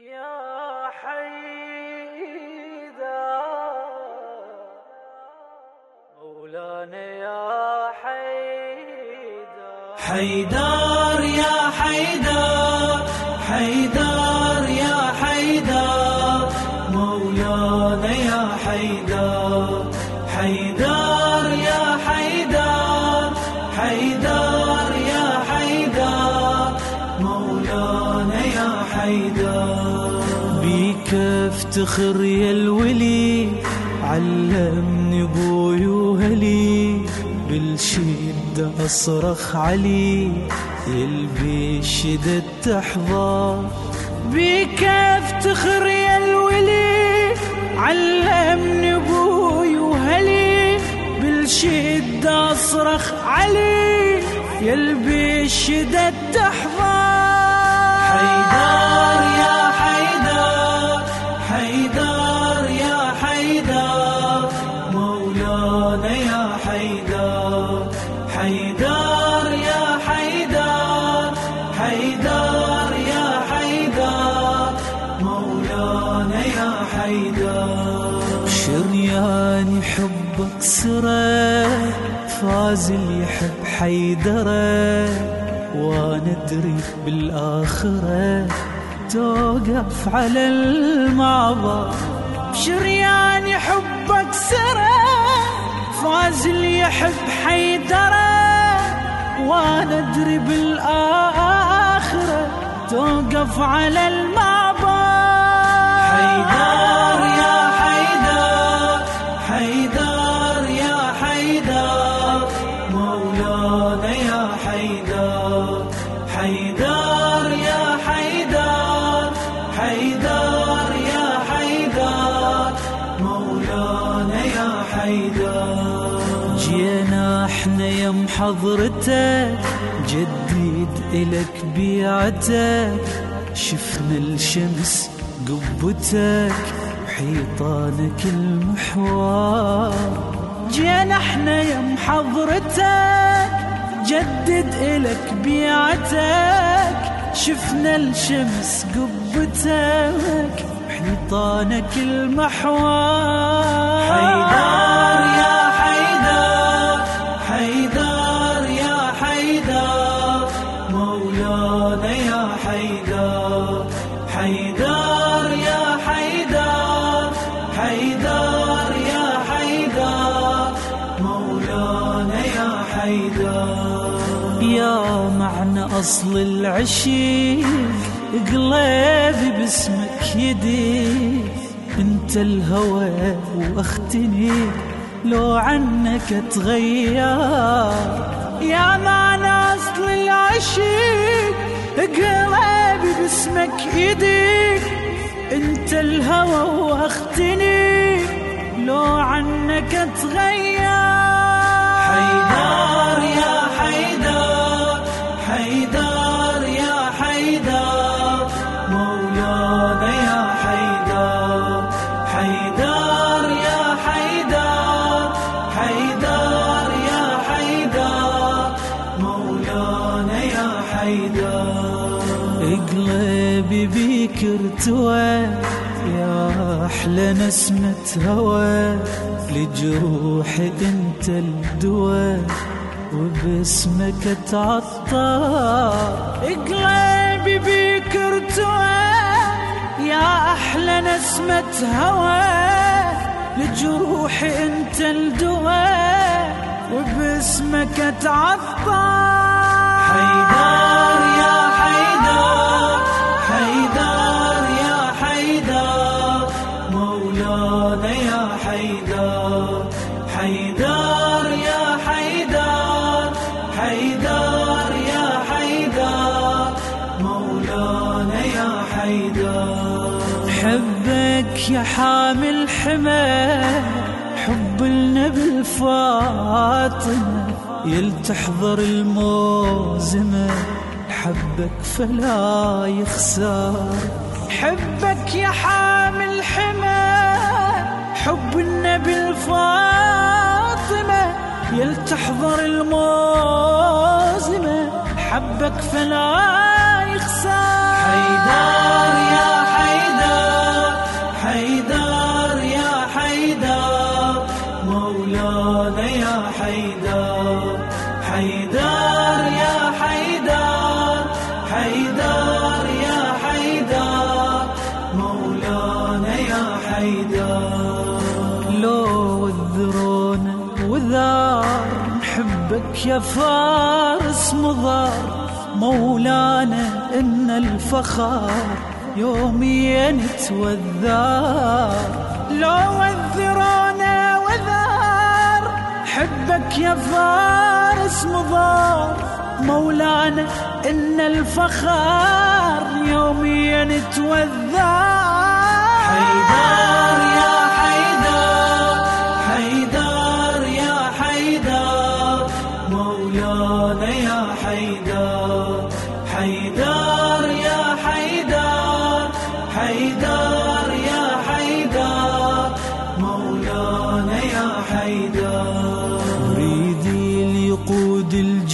يا مولانا يا حيدا. حيدار يا حيدار حيدار يا حيدار مولانا يا حيدار حيدار افتخر يا الولي علمني أبوي وهلي. بالشدة أصرخ علي يلبي الشدة تحضر بيك افتخر يا الولي علمني أبوي وهلي. بالشدة أصرخ علي يلبي الشدة تحضر حيدار يا يا يا مولانا يا شريان حبك سرى فاز اللي يحب حيدره وأنا ادري بالآخرة توقف على المعبر. بشريان حبك سرى فاز اللي يحب حيدره وأنا أدري بالآخرة توقف على المعبر يم حضرتك جديد إلك بيعتك. شفنا الشمس قبتك وحيطانك المحوار. جينا إحنا يم حضرتك جدد إلك بيعتك. شفنا الشمس قبتك وحيطانك المحوار. حيدار يا يا مولانا يا يا معنى أصل العشيق قلبي باسمك يدي انت الهوى واختني لو عنك اتغير يا معنى أصل العشيق قلبي باسمك ايديك انت الهوى واختني. لو عنك اتغير قلبي بيك ارتوى يا أحلى نسمة هوى لجروحي انت الدواء وباسمك اتعطر قلبي بيك ارتوى يا أحلى نسمة هوى لجروحي انت الدواء وباسمك اتعطر حبك يا حامل حمى حب النبي الفاطمة يلتحضر الموزمة حبك فلا يخسر. حبك يا حامل حمى حب النبي الفاطمة يلتحضر الموزمة حبك فلا يخسر. حيدار يا حيدار حيدار يا حيدار حيدار يا حيدار مولانا يا حيدار لو نحبك يا فارس مضار. مولانا إن الفخار يوميا نتوذار لو الذرونا حبك يا فارس مضار. مولانا إن الفخار يوميا نتوذار حيدار يا حيدار حيدار يا حيدار. مولانا يا حيدار حيدار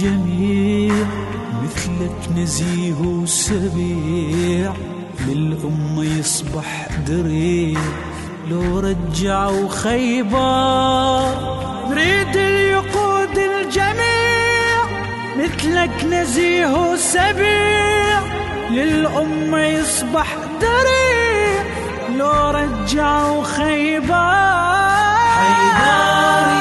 الجميع مثلك نزيه وسبيع للأمة يصبح دريع. لو رجعوا خيبر نريد يقود الجميع. مثلك نزيه وسبيع للأمة يصبح دريع. لو رجعوا خيبر حيدار يا